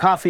coffee